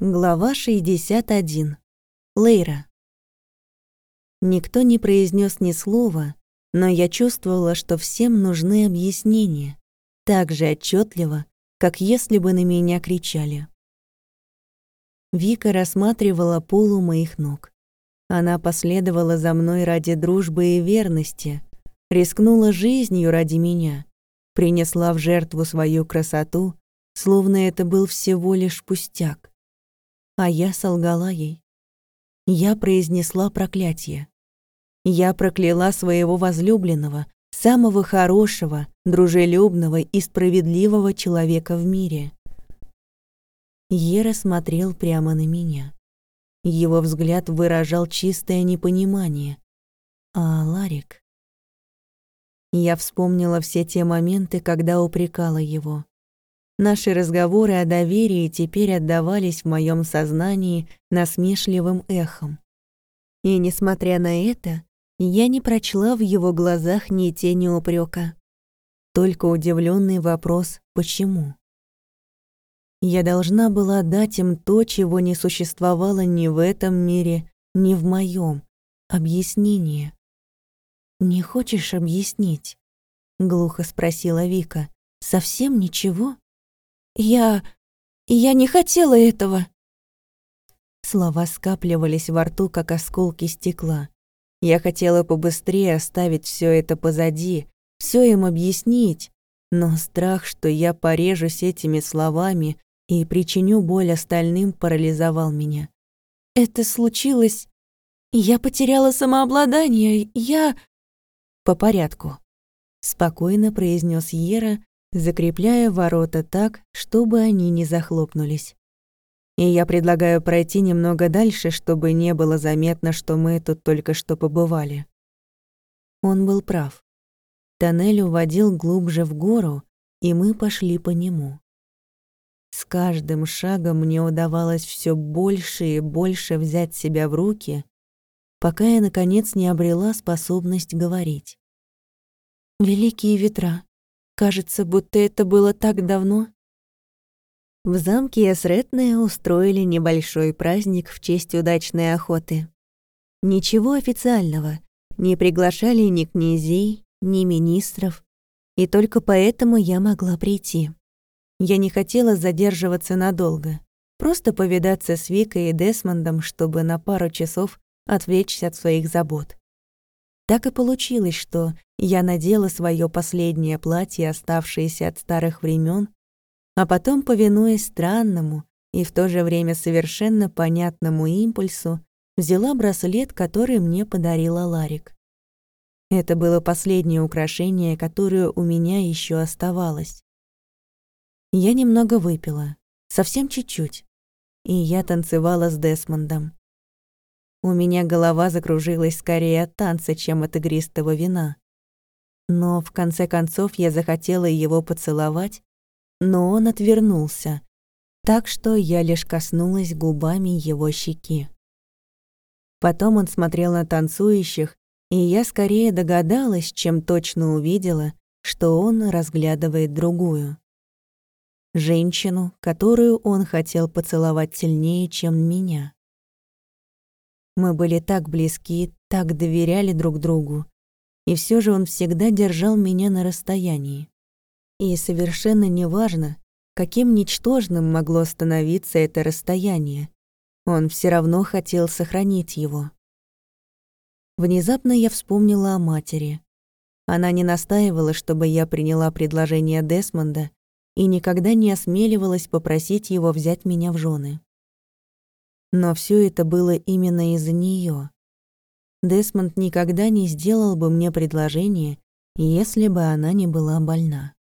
Глава 61. Лейра. Никто не произнес ни слова, но я чувствовала, что всем нужны объяснения, так же отчетливо, как если бы на меня кричали. Вика рассматривала пол у моих ног. Она последовала за мной ради дружбы и верности, рискнула жизнью ради меня, принесла в жертву свою красоту, словно это был всего лишь пустяк. А я солгала ей. Я произнесла проклятие. Я прокляла своего возлюбленного, самого хорошего, дружелюбного и справедливого человека в мире. Ера смотрел прямо на меня. Его взгляд выражал чистое непонимание. А Ларик... Я вспомнила все те моменты, когда упрекала его. Наши разговоры о доверии теперь отдавались в моем сознании насмешливым эхом. И, несмотря на это, я не прочла в его глазах ни тени упрека, только удивленный вопрос «почему?». Я должна была дать им то, чего не существовало ни в этом мире, ни в моем. Объяснение. «Не хочешь объяснить?» — глухо спросила Вика. «Совсем ничего?» «Я... я не хотела этого!» Слова скапливались во рту, как осколки стекла. Я хотела побыстрее оставить все это позади, все им объяснить, но страх, что я порежусь этими словами и причиню боль остальным, парализовал меня. «Это случилось... Я потеряла самообладание, я...» «По порядку», — спокойно произнес Ера, закрепляя ворота так, чтобы они не захлопнулись. И я предлагаю пройти немного дальше, чтобы не было заметно, что мы тут только что побывали. Он был прав. Тоннель уводил глубже в гору, и мы пошли по нему. С каждым шагом мне удавалось все больше и больше взять себя в руки, пока я, наконец, не обрела способность говорить. «Великие ветра, Кажется, будто это было так давно. В замке Эсретне устроили небольшой праздник в честь удачной охоты. Ничего официального. Не приглашали ни князей, ни министров. И только поэтому я могла прийти. Я не хотела задерживаться надолго. Просто повидаться с Викой и Десмондом, чтобы на пару часов отвлечься от своих забот. Так и получилось, что я надела свое последнее платье, оставшееся от старых времен, а потом, повинуясь странному и в то же время совершенно понятному импульсу, взяла браслет, который мне подарила Ларик. Это было последнее украшение, которое у меня еще оставалось. Я немного выпила, совсем чуть-чуть, и я танцевала с Десмондом. У меня голова закружилась скорее от танца, чем от игристого вина. Но в конце концов я захотела его поцеловать, но он отвернулся, так что я лишь коснулась губами его щеки. Потом он смотрел на танцующих, и я скорее догадалась, чем точно увидела, что он разглядывает другую. Женщину, которую он хотел поцеловать сильнее, чем меня. Мы были так близки, так доверяли друг другу. И все же он всегда держал меня на расстоянии. И совершенно неважно, каким ничтожным могло становиться это расстояние, он все равно хотел сохранить его. Внезапно я вспомнила о матери. Она не настаивала, чтобы я приняла предложение Десмонда и никогда не осмеливалась попросить его взять меня в жены. Но все это было именно из-за нее. Десмонд никогда не сделал бы мне предложение, если бы она не была больна.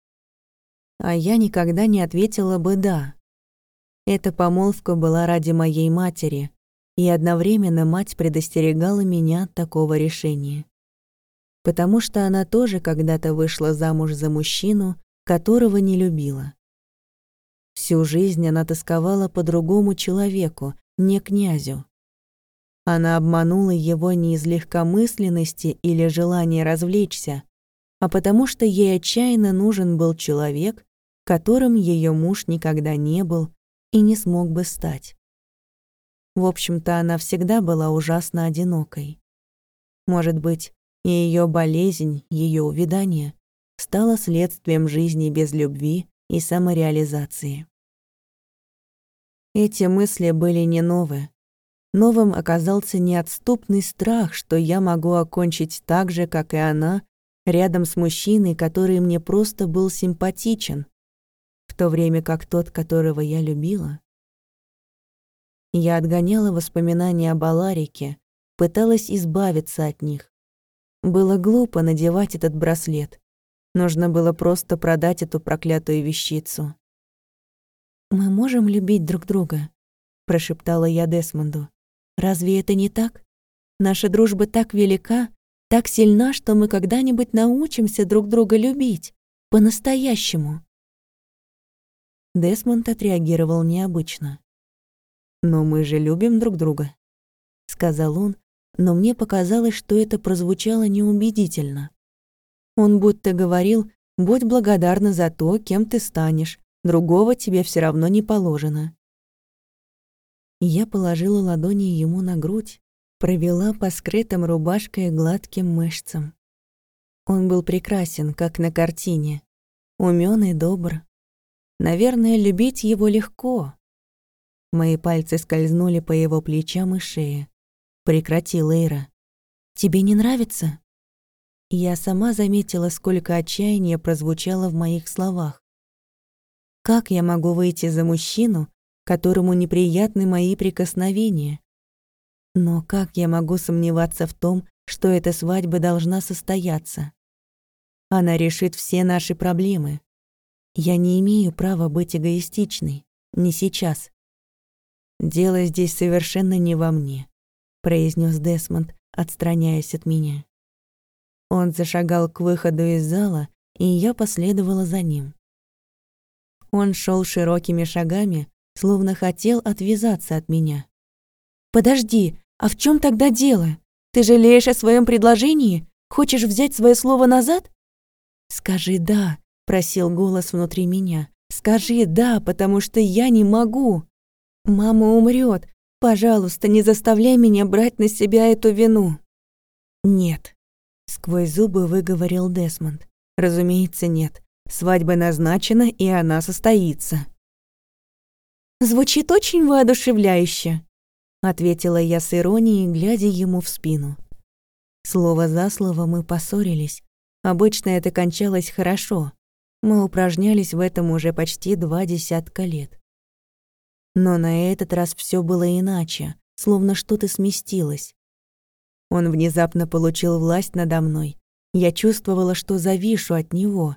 А я никогда не ответила бы «да». Эта помолвка была ради моей матери, и одновременно мать предостерегала меня от такого решения. Потому что она тоже когда-то вышла замуж за мужчину, которого не любила. Всю жизнь она тосковала по другому человеку, не князю. Она обманула его не из легкомысленности или желания развлечься, а потому что ей отчаянно нужен был человек, которым ее муж никогда не был и не смог бы стать. В общем-то, она всегда была ужасно одинокой. Может быть, и ее болезнь, ее увядание стало следствием жизни без любви и самореализации. Эти мысли были не новые. Новым оказался неотступный страх, что я могу окончить так же, как и она, рядом с мужчиной, который мне просто был симпатичен, в то время как тот, которого я любила. Я отгоняла воспоминания об Аларике, пыталась избавиться от них. Было глупо надевать этот браслет. Нужно было просто продать эту проклятую вещицу. «Мы можем любить друг друга?» — прошептала я Десмонду. «Разве это не так? Наша дружба так велика, так сильна, что мы когда-нибудь научимся друг друга любить. По-настоящему». Десмонд отреагировал необычно. «Но мы же любим друг друга», — сказал он, но мне показалось, что это прозвучало неубедительно. Он будто говорил, «Будь благодарна за то, кем ты станешь, другого тебе все равно не положено». Я положила ладони ему на грудь, провела по скрытым рубашкой гладким мышцам. Он был прекрасен, как на картине, умён и добр. Наверное, любить его легко. Мои пальцы скользнули по его плечам и шее. «Прекрати, Лейра. Тебе не нравится?» Я сама заметила, сколько отчаяния прозвучало в моих словах. Как я могу выйти за мужчину, которому неприятны мои прикосновения? Но как я могу сомневаться в том, что эта свадьба должна состояться? Она решит все наши проблемы. Я не имею права быть эгоистичной. Не сейчас. Дело здесь совершенно не во мне, произнес Десмонд, отстраняясь от меня. Он зашагал к выходу из зала, и я последовала за ним. Он шел широкими шагами, словно хотел отвязаться от меня. «Подожди, а в чем тогда дело? Ты жалеешь о своем предложении? Хочешь взять свое слово назад?» «Скажи «да», — просил голос внутри меня. «Скажи «да», потому что я не могу. Мама умрет. Пожалуйста, не заставляй меня брать на себя эту вину». «Нет», — сквозь зубы выговорил Десмонд. «Разумеется, нет. Свадьба назначена, и она состоится». «Звучит очень воодушевляюще», — ответила я с иронией, глядя ему в спину. Слово за слово мы поссорились. Обычно это кончалось хорошо. Мы упражнялись в этом уже почти два десятка лет. Но на этот раз все было иначе, словно что-то сместилось. Он внезапно получил власть надо мной. Я чувствовала, что завишу от него,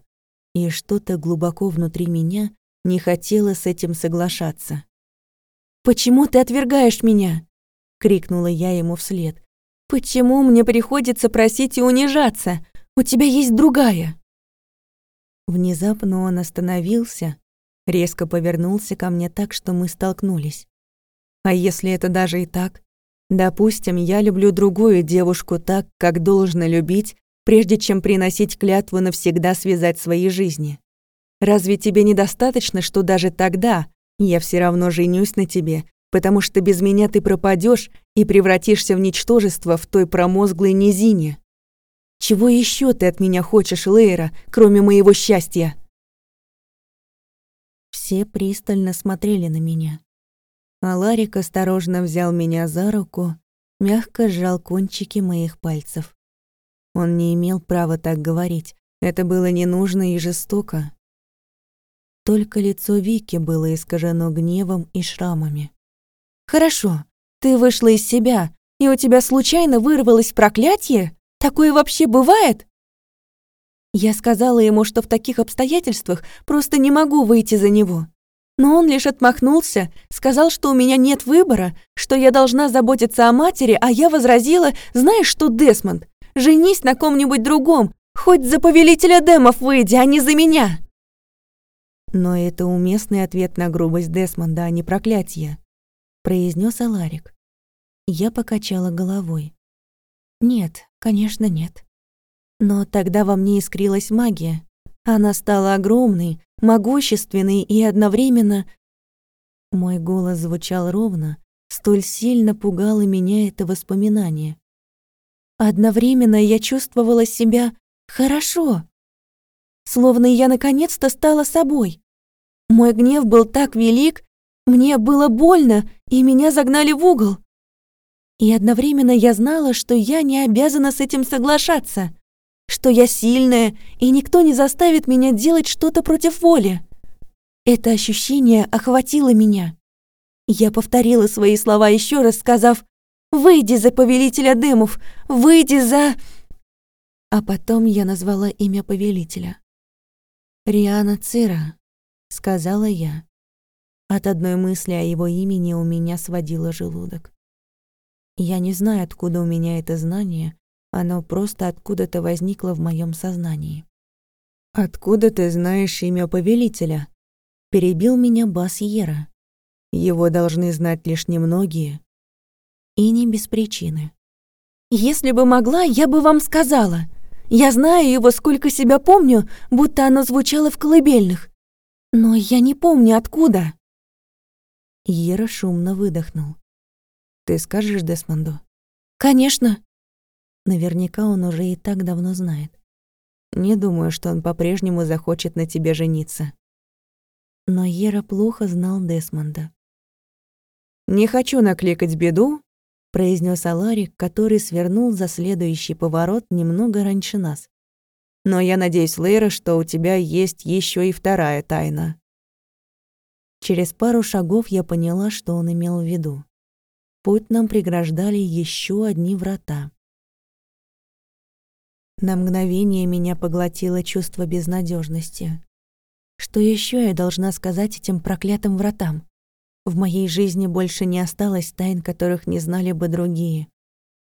и что-то глубоко внутри меня не хотело с этим соглашаться. «Почему ты отвергаешь меня?» — крикнула я ему вслед. «Почему мне приходится просить и унижаться? У тебя есть другая!» Внезапно он остановился, резко повернулся ко мне так, что мы столкнулись. А если это даже и так? Допустим, я люблю другую девушку так, как должно любить, прежде чем приносить клятву навсегда связать свои жизни. Разве тебе недостаточно, что даже тогда я все равно женюсь на тебе, потому что без меня ты пропадешь и превратишься в ничтожество в той промозглой низине? Чего еще ты от меня хочешь, Лейра, кроме моего счастья?» Все пристально смотрели на меня. А Ларик осторожно взял меня за руку, мягко сжал кончики моих пальцев. Он не имел права так говорить. Это было не нужно и жестоко. Только лицо Вики было искажено гневом и шрамами. «Хорошо, ты вышла из себя, и у тебя случайно вырвалось проклятие? Такое вообще бывает?» Я сказала ему, что в таких обстоятельствах просто не могу выйти за него. Но он лишь отмахнулся, сказал, что у меня нет выбора, что я должна заботиться о матери, а я возразила, знаешь что, Десмонд, Женись на ком-нибудь другом, хоть за повелителя демов выйди, а не за меня!» «Но это уместный ответ на грубость Десмонда, а не проклятие», — произнес Аларик. Я покачала головой. «Нет, конечно, нет. Но тогда во мне искрилась магия. Она стала огромной, могущественной и одновременно...» Мой голос звучал ровно, Столь сильно пугало меня это воспоминание. Одновременно я чувствовала себя хорошо, словно я наконец-то стала собой. Мой гнев был так велик, мне было больно, и меня загнали в угол. И одновременно я знала, что я не обязана с этим соглашаться, что я сильная, и никто не заставит меня делать что-то против воли. Это ощущение охватило меня. Я повторила свои слова еще раз, сказав «Выйди за повелителя дымов! Выйди за...» А потом я назвала имя повелителя. «Риана Цира», — сказала я. От одной мысли о его имени у меня сводило желудок. Я не знаю, откуда у меня это знание, оно просто откуда-то возникло в моем сознании. «Откуда ты знаешь имя повелителя?» — перебил меня Бас Ера. «Его должны знать лишь немногие». И не без причины. «Если бы могла, я бы вам сказала. Я знаю его, сколько себя помню, будто оно звучало в колыбельных. Но я не помню, откуда». Ера шумно выдохнул. «Ты скажешь Десмонду?» «Конечно». Наверняка он уже и так давно знает. Не думаю, что он по-прежнему захочет на тебе жениться. Но Ера плохо знал Десмонда. «Не хочу накликать беду», — произнес Аларик, который свернул за следующий поворот немного раньше нас. «Но я надеюсь, Лейра, что у тебя есть еще и вторая тайна». Через пару шагов я поняла, что он имел в виду. Путь нам преграждали еще одни врата. На мгновение меня поглотило чувство безнадежности. Что еще я должна сказать этим проклятым вратам? В моей жизни больше не осталось тайн, которых не знали бы другие.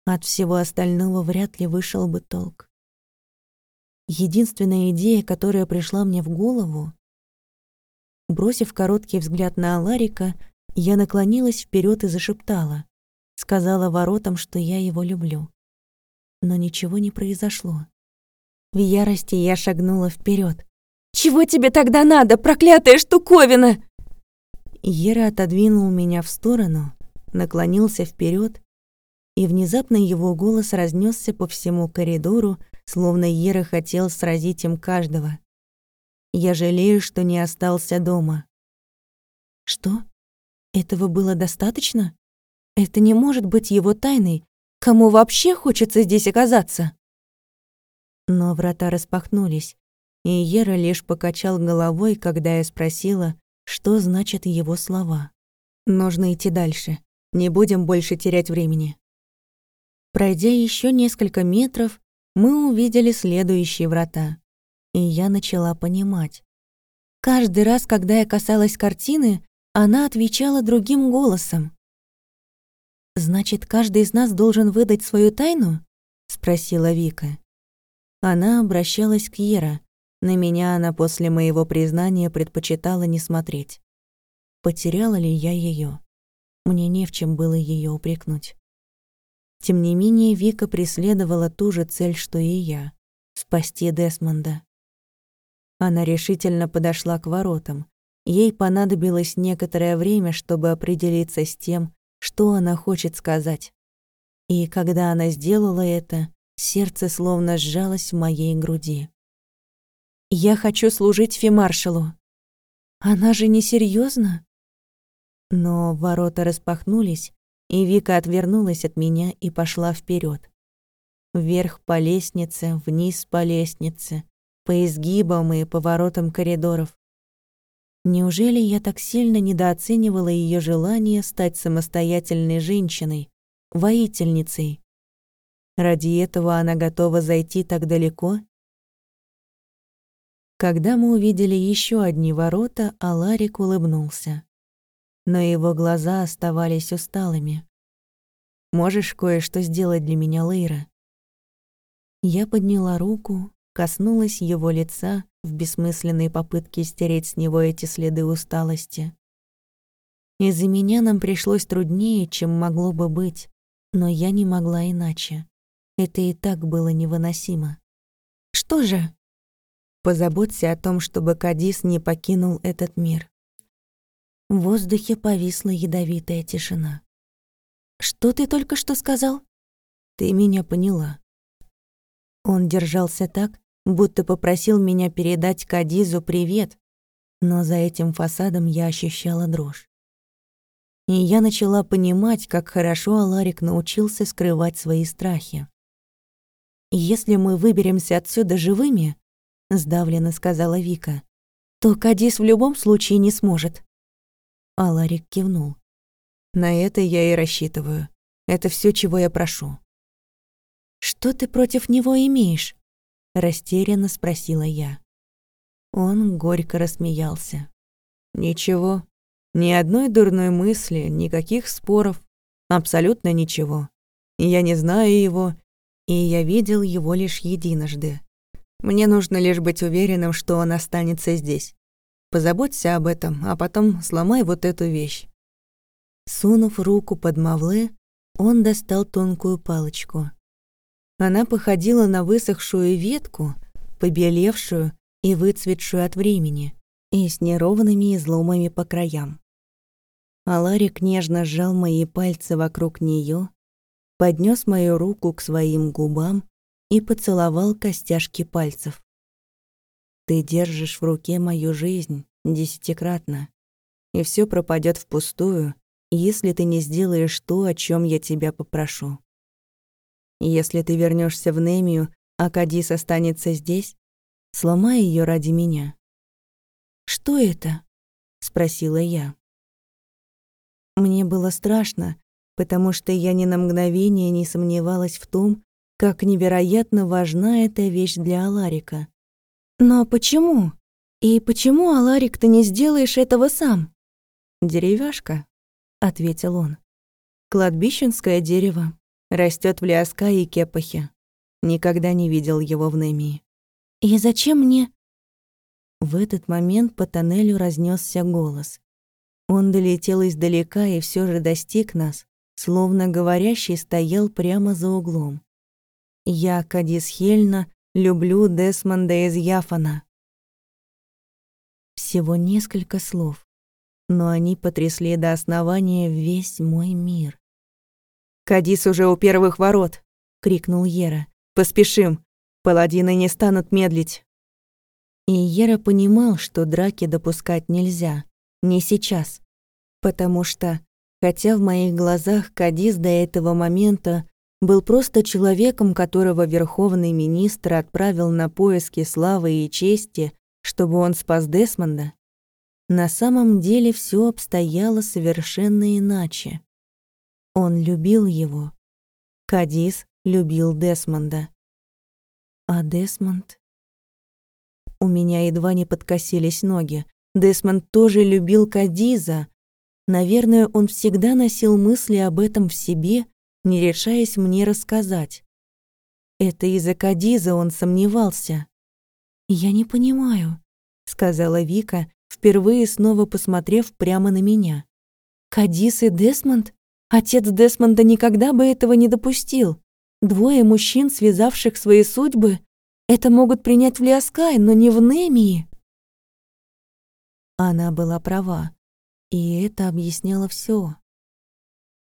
От всего остального вряд ли вышел бы толк. Единственная идея, которая пришла мне в голову, Бросив короткий взгляд на Аларика, я наклонилась вперед и зашептала. Сказала воротам, что я его люблю. Но ничего не произошло. В ярости я шагнула вперед. «Чего тебе тогда надо, проклятая штуковина?» Ера отодвинул меня в сторону, наклонился вперед, и внезапно его голос разнесся по всему коридору, словно Ера хотел сразить им каждого. Я жалею, что не остался дома. Что? Этого было достаточно? Это не может быть его тайной. Кому вообще хочется здесь оказаться? Но врата распахнулись, и Ера лишь покачал головой, когда я спросила, что значат его слова. Нужно идти дальше. Не будем больше терять времени. Пройдя еще несколько метров, мы увидели следующие врата и я начала понимать. Каждый раз, когда я касалась картины, она отвечала другим голосом. «Значит, каждый из нас должен выдать свою тайну?» — спросила Вика. Она обращалась к Ера. На меня она после моего признания предпочитала не смотреть. Потеряла ли я ее? Мне не в чем было ее упрекнуть. Тем не менее, Вика преследовала ту же цель, что и я — спасти Десмонда. Она решительно подошла к воротам. Ей понадобилось некоторое время, чтобы определиться с тем, что она хочет сказать. И когда она сделала это, сердце словно сжалось в моей груди. «Я хочу служить фимаршалу». «Она же не серьезно? Но ворота распахнулись, и Вика отвернулась от меня и пошла вперед. Вверх по лестнице, вниз по лестнице, по изгибам и поворотам коридоров. Неужели я так сильно недооценивала ее желание стать самостоятельной женщиной, воительницей? Ради этого она готова зайти так далеко? Когда мы увидели еще одни ворота, Аларик улыбнулся. Но его глаза оставались усталыми. «Можешь кое-что сделать для меня, Лейра?» Я подняла руку, коснулась его лица в бессмысленной попытке стереть с него эти следы усталости. Из-за меня нам пришлось труднее, чем могло бы быть, но я не могла иначе. Это и так было невыносимо. Что же? Позаботься о том, чтобы Кадис не покинул этот мир. В воздухе повисла ядовитая тишина. Что ты только что сказал? Ты меня поняла. Он держался так, будто попросил меня передать Кадизу привет, но за этим фасадом я ощущала дрожь. И я начала понимать, как хорошо Аларик научился скрывать свои страхи. «Если мы выберемся отсюда живыми», — сдавленно сказала Вика, «то Кадис в любом случае не сможет». Аларик кивнул. «На это я и рассчитываю. Это все, чего я прошу». «Что ты против него имеешь?» — растерянно спросила я. Он горько рассмеялся. «Ничего. Ни одной дурной мысли, никаких споров. Абсолютно ничего. Я не знаю его, и я видел его лишь единожды. Мне нужно лишь быть уверенным, что он останется здесь. Позаботься об этом, а потом сломай вот эту вещь». Сунув руку под мавле, он достал тонкую палочку. Она походила на высохшую ветку, побелевшую и выцветшую от времени, и с неровными изломами по краям. Аларик нежно сжал мои пальцы вокруг нее, поднес мою руку к своим губам и поцеловал костяшки пальцев. «Ты держишь в руке мою жизнь десятикратно, и все пропадет впустую, если ты не сделаешь то, о чем я тебя попрошу. Если ты вернешься в Немию, а Кадис останется здесь, Сломай ее ради меня». «Что это?» — спросила я. Мне было страшно, потому что я ни на мгновение не сомневалась в том, как невероятно важна эта вещь для Аларика. «Но почему? И почему, Аларик, ты не сделаешь этого сам?» «Деревяшка», — ответил он. «Кладбищенское дерево. Растет в Лиаска и Кепахе. Никогда не видел его в Немии. «И зачем мне...» В этот момент по тоннелю разнесся голос. Он долетел издалека и все же достиг нас, словно говорящий стоял прямо за углом. «Я, Кадис Хельна, люблю Десмонда из Яфана». Всего несколько слов, но они потрясли до основания весь мой мир. «Кадис уже у первых ворот!» — крикнул Ера. «Поспешим! Паладины не станут медлить. И Ера понимал, что драки допускать нельзя. Не сейчас. Потому что, хотя в моих глазах Кадис до этого момента был просто человеком, которого верховный министр отправил на поиски славы и чести, чтобы он спас Десмонда, на самом деле все обстояло совершенно иначе. Он любил его. Кадис любил Десмонда. А Десмонд? У меня едва не подкосились ноги. Десмонд тоже любил Кадиза. Наверное, он всегда носил мысли об этом в себе, не решаясь мне рассказать. Это из-за Кадиза он сомневался. «Я не понимаю», — сказала Вика, впервые снова посмотрев прямо на меня. «Кадис и Десмонд? Отец Десмонда никогда бы этого не допустил. Двое мужчин, связавших свои судьбы, это могут принять в Лиаскай, но не в Немии. Она была права, и это объясняло все.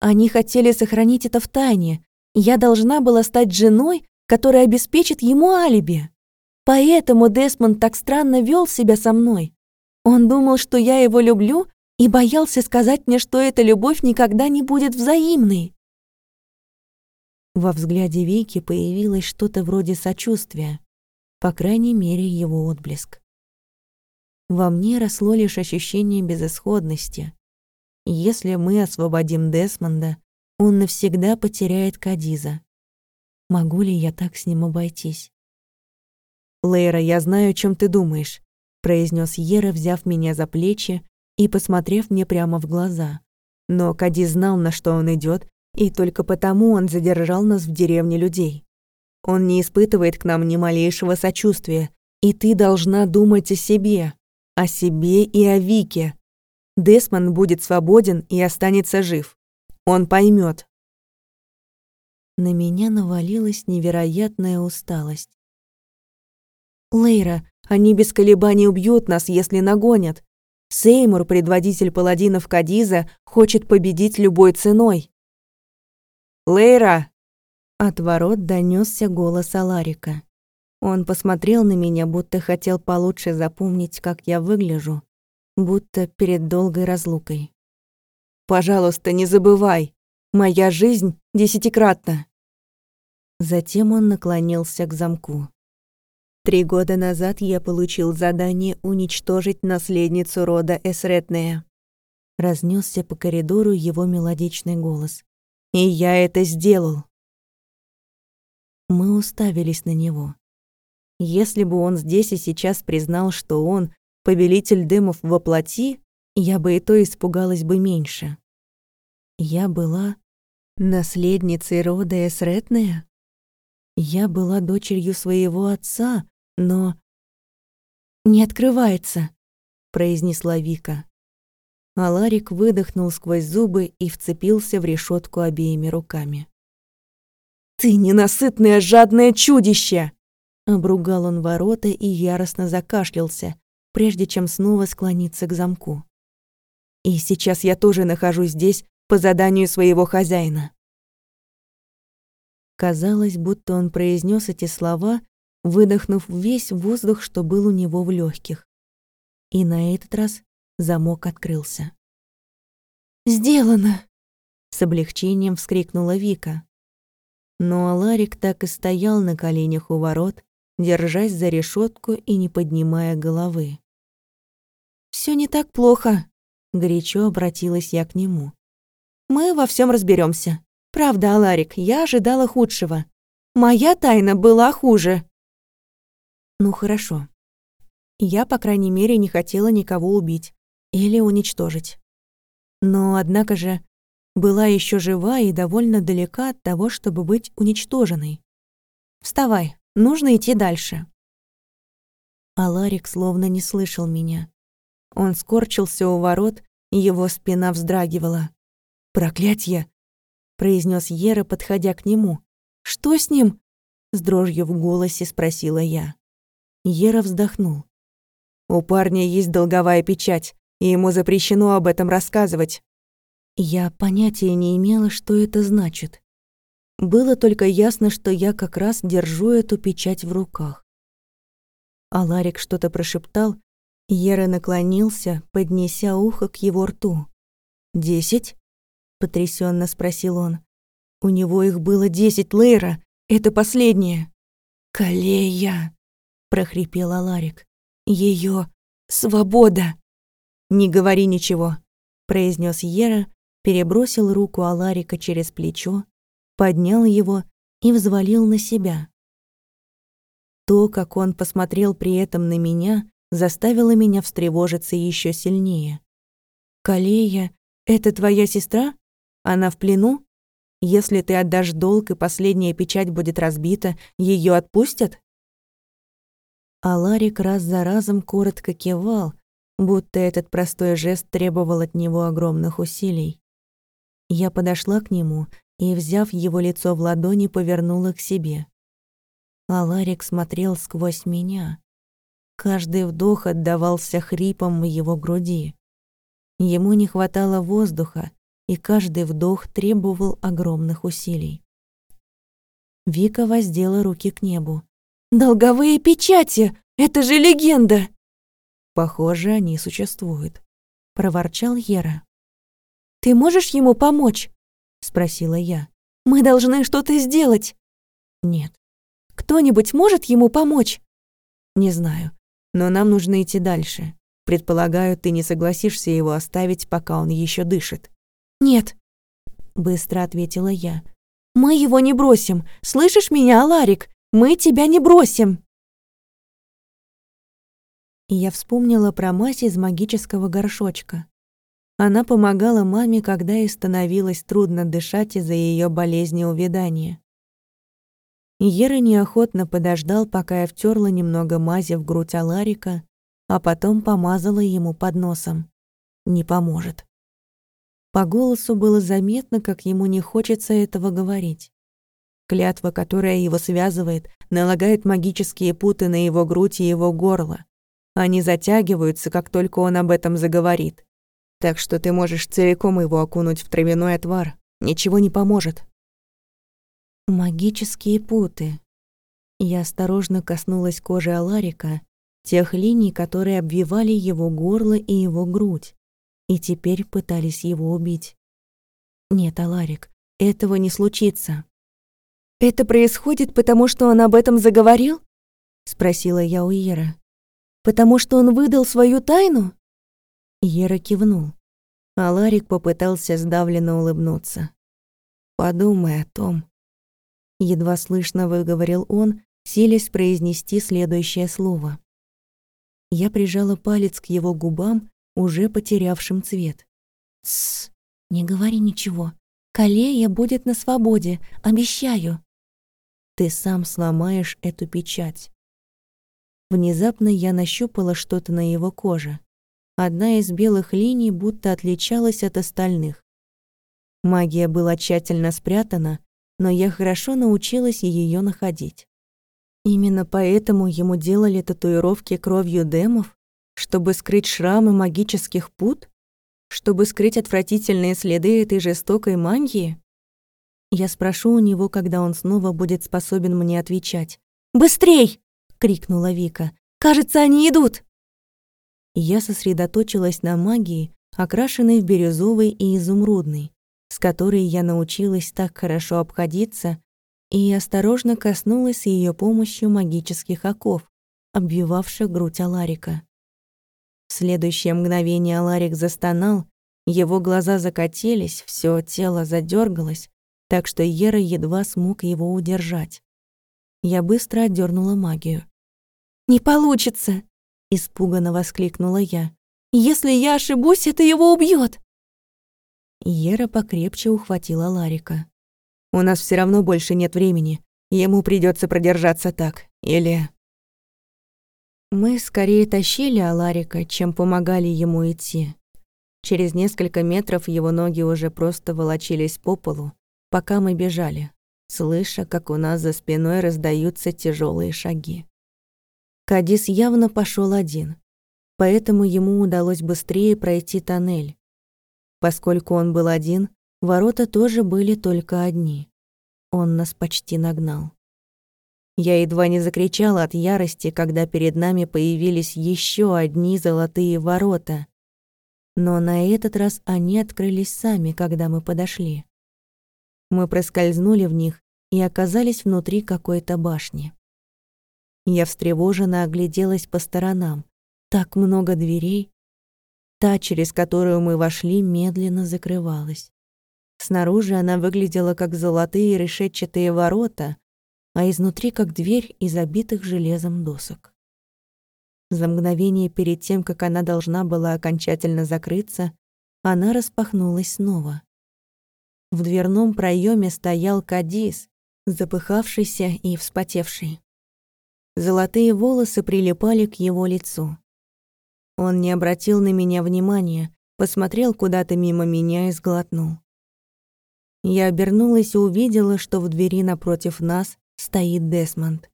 Они хотели сохранить это в тайне. Я должна была стать женой, которая обеспечит ему алиби. Поэтому Десмонд так странно вел себя со мной. Он думал, что я его люблю, и боялся сказать мне, что эта любовь никогда не будет взаимной. Во взгляде Вики появилось что-то вроде сочувствия, по крайней мере, его отблеск. Во мне росло лишь ощущение безысходности. Если мы освободим Десмонда, он навсегда потеряет Кадиза. Могу ли я так с ним обойтись? «Лейра, я знаю, о чем ты думаешь», — произнес Ера, взяв меня за плечи и посмотрев мне прямо в глаза. Но Кадиз знал, на что он идет, и только потому он задержал нас в деревне людей. Он не испытывает к нам ни малейшего сочувствия, и ты должна думать о себе, о себе и о Вике. Десмон будет свободен и останется жив. Он поймет. На меня навалилась невероятная усталость. Лейра, они без колебаний убьют нас, если нагонят. Сеймур, предводитель паладинов Кадиза, хочет победить любой ценой. Лейра!» От ворот донесся голос Аларика. Он посмотрел на меня, будто хотел получше запомнить, как я выгляжу, будто перед долгой разлукой. «Пожалуйста, не забывай! Моя жизнь десятикратна!» Затем он наклонился к замку. Три года назад я получил задание уничтожить наследницу рода Эсретнея. Разнесся по коридору его мелодичный голос. И я это сделал. Мы уставились на него. Если бы он здесь и сейчас признал, что он повелитель дымов во плоти, я бы и то испугалась бы меньше. Я была наследницей рода Эсретнея? Я была дочерью своего отца, но... «Не открывается», — произнесла Вика. Аларик выдохнул сквозь зубы и вцепился в решетку обеими руками. «Ты ненасытное жадное чудище!» Обругал он ворота и яростно закашлялся, прежде чем снова склониться к замку. «И сейчас я тоже нахожусь здесь по заданию своего хозяина. Казалось, будто он произнес эти слова, выдохнув весь воздух, что был у него в легких. И на этот раз замок открылся. «Сделано!» — с облегчением вскрикнула Вика. Но Аларик так и стоял на коленях у ворот, держась за решетку и не поднимая головы. Все не так плохо», — горячо обратилась я к нему. «Мы во всем разберемся. Правда, Аларик, я ожидала худшего. Моя тайна была хуже. Ну хорошо. Я, по крайней мере, не хотела никого убить или уничтожить. Но, однако же, была еще жива и довольно далека от того, чтобы быть уничтоженной. Вставай, нужно идти дальше. Аларик словно не слышал меня. Он скорчился у ворот, и его спина вздрагивала. «Проклятье! произнес Ера, подходя к нему. «Что с ним?» — с дрожью в голосе спросила я. Ера вздохнул. «У парня есть долговая печать, и ему запрещено об этом рассказывать». Я понятия не имела, что это значит. Было только ясно, что я как раз держу эту печать в руках. Аларик что-то прошептал, Ера наклонился, поднеся ухо к его рту. «Десять?» потрясенно спросил он. У него их было десять, Лейра. Это последнее. Калея, прохрипел Аларик. Ее свобода. Не говори ничего, произнес Ера, перебросил руку Аларика через плечо, поднял его и взвалил на себя. То, как он посмотрел при этом на меня, заставило меня встревожиться еще сильнее. «Калея, это твоя сестра?» Она в плену? Если ты отдашь долг и последняя печать будет разбита, ее отпустят? А Ларик раз за разом коротко кивал, будто этот простой жест требовал от него огромных усилий. Я подошла к нему и, взяв его лицо в ладони, повернула к себе. А Ларик смотрел сквозь меня. Каждый вдох отдавался хрипом в его груди. Ему не хватало воздуха, и каждый вдох требовал огромных усилий. Вика воздела руки к небу. «Долговые печати! Это же легенда!» «Похоже, они существуют», — проворчал Ера. «Ты можешь ему помочь?» — спросила я. «Мы должны что-то сделать». «Нет». «Кто-нибудь может ему помочь?» «Не знаю, но нам нужно идти дальше. Предполагаю, ты не согласишься его оставить, пока он еще дышит». «Нет», — быстро ответила я. «Мы его не бросим. Слышишь меня, Аларик? Мы тебя не бросим!» Я вспомнила про мазь из магического горшочка. Она помогала маме, когда ей становилось трудно дышать из-за ее болезни увядания. Ера неохотно подождал, пока я втерла немного мази в грудь Аларика, а потом помазала ему под носом. Не поможет. По голосу было заметно, как ему не хочется этого говорить. Клятва, которая его связывает, налагает магические путы на его грудь и его горло. Они затягиваются, как только он об этом заговорит. Так что ты можешь целиком его окунуть в травяной отвар. Ничего не поможет. Магические путы. Я осторожно коснулась кожи Аларика, тех линий, которые обвивали его горло и его грудь, и теперь пытались его убить. Нет, Аларик, этого не случится. «Это происходит, потому что он об этом заговорил?» — спросила я у Ера. «Потому что он выдал свою тайну?» Ера кивнул. А Ларик попытался сдавленно улыбнуться. «Подумай о том». Едва слышно выговорил он, силясь произнести следующее слово. Я прижала палец к его губам, уже потерявшим цвет. «Тссс, не говори ничего. Калея будет на свободе, обещаю». Ты сам сломаешь эту печать. Внезапно я нащупала что-то на его коже. Одна из белых линий будто отличалась от остальных. Магия была тщательно спрятана, но я хорошо научилась ее находить. Именно поэтому ему делали татуировки кровью демов, чтобы скрыть шрамы магических пут, чтобы скрыть отвратительные следы этой жестокой магии. Я спрошу у него, когда он снова будет способен мне отвечать. «Быстрей!» — крикнула Вика. «Кажется, они идут!» Я сосредоточилась на магии, окрашенной в бирюзовый и изумрудный, с которой я научилась так хорошо обходиться, и осторожно коснулась ее помощью магических оков, обвивавших грудь Аларика. В следующее мгновение Аларик застонал, его глаза закатились, все тело задергалось, так что Ера едва смог его удержать. Я быстро отдернула магию. «Не получится!» — испуганно воскликнула я. «Если я ошибусь, это его убьет. Ера покрепче ухватила Ларика. «У нас все равно больше нет времени. Ему придется продержаться так. Или...» Мы скорее тащили Аларика, чем помогали ему идти. Через несколько метров его ноги уже просто волочились по полу, пока мы бежали, слыша, как у нас за спиной раздаются тяжелые шаги. Кадис явно пошел один, поэтому ему удалось быстрее пройти тоннель. Поскольку он был один, ворота тоже были только одни. Он нас почти нагнал. Я едва не закричала от ярости, когда перед нами появились еще одни золотые ворота. Но на этот раз они открылись сами, когда мы подошли. Мы проскользнули в них и оказались внутри какой-то башни. Я встревоженно огляделась по сторонам. Так много дверей. Та, через которую мы вошли, медленно закрывалась. Снаружи она выглядела как золотые решетчатые ворота, а изнутри как дверь из обитых железом досок. За мгновение перед тем, как она должна была окончательно закрыться, она распахнулась снова. В дверном проеме стоял Кадис, запыхавшийся и вспотевший. Золотые волосы прилипали к его лицу. Он не обратил на меня внимания, посмотрел куда-то мимо меня и сглотнул. Я обернулась и увидела, что в двери напротив нас стоит Десмонд.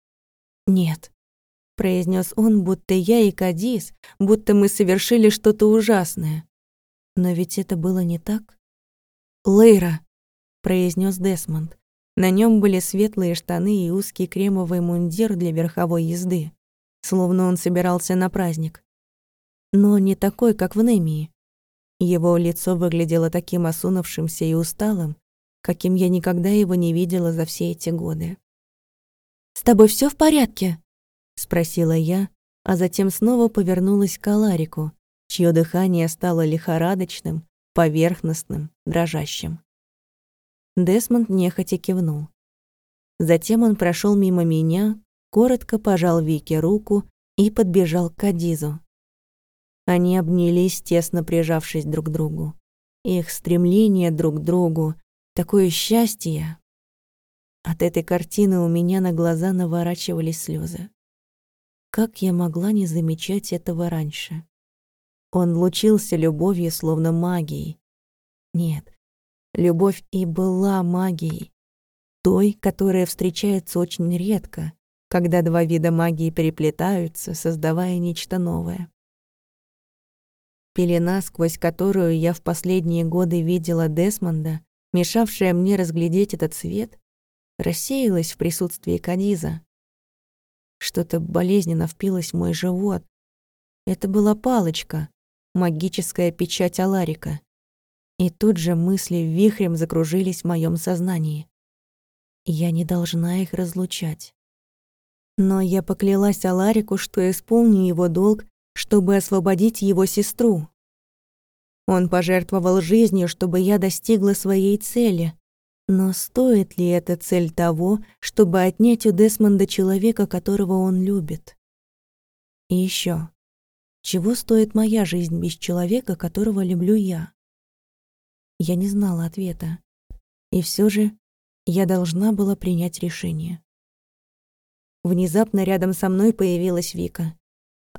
«Нет», — произнес он, будто я и Кадис, будто мы совершили что-то ужасное. Но ведь это было не так. «Лейра», — произнес Десмонд. На нем были светлые штаны и узкий кремовый мундир для верховой езды, словно он собирался на праздник. Но не такой, как в Немии. Его лицо выглядело таким осунувшимся и усталым, каким я никогда его не видела за все эти годы. «С тобой все в порядке?» — спросила я, а затем снова повернулась к Аларику, чье дыхание стало лихорадочным, поверхностным, дрожащим. Десмонд нехотя кивнул. Затем он прошел мимо меня, коротко пожал Вике руку и подбежал к Кадизу. Они обнялись, тесно прижавшись друг к другу. Их стремление друг к другу, такое счастье. От этой картины у меня на глаза наворачивались слезы. Как я могла не замечать этого раньше? Он лучился любовью, словно магией. Нет, Любовь и была магией. Той, которая встречается очень редко, когда два вида магии переплетаются, создавая нечто новое. Пелена, сквозь которую я в последние годы видела Десмонда, мешавшая мне разглядеть этот свет, рассеялась в присутствии Кадиза. Что-то болезненно впилось в мой живот. Это была палочка, магическая печать Аларика. И тут же мысли вихрем закружились в моем сознании. Я не должна их разлучать. Но я поклялась Аларику, что исполню его долг, чтобы освободить его сестру. Он пожертвовал жизнью, чтобы я достигла своей цели. Но стоит ли эта цель того, чтобы отнять у Десмонда человека, которого он любит? И еще, чего стоит моя жизнь без человека, которого люблю я? Я не знала ответа. И все же я должна была принять решение. Внезапно рядом со мной появилась Вика.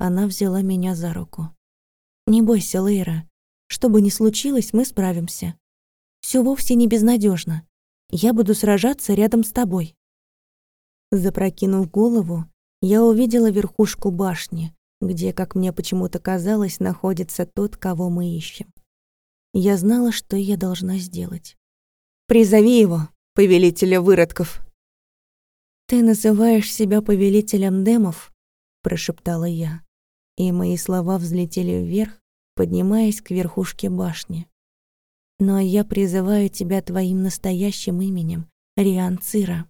Она взяла меня за руку. «Не бойся, Лейра. Что бы ни случилось, мы справимся. Все вовсе не безнадежно. Я буду сражаться рядом с тобой». Запрокинув голову, я увидела верхушку башни, где, как мне почему-то казалось, находится тот, кого мы ищем. Я знала, что я должна сделать. «Призови его, повелителя выродков!» «Ты называешь себя повелителем демов?» — прошептала я, и мои слова взлетели вверх, поднимаясь к верхушке башни. «Но я призываю тебя твоим настоящим именем, Риан Цира».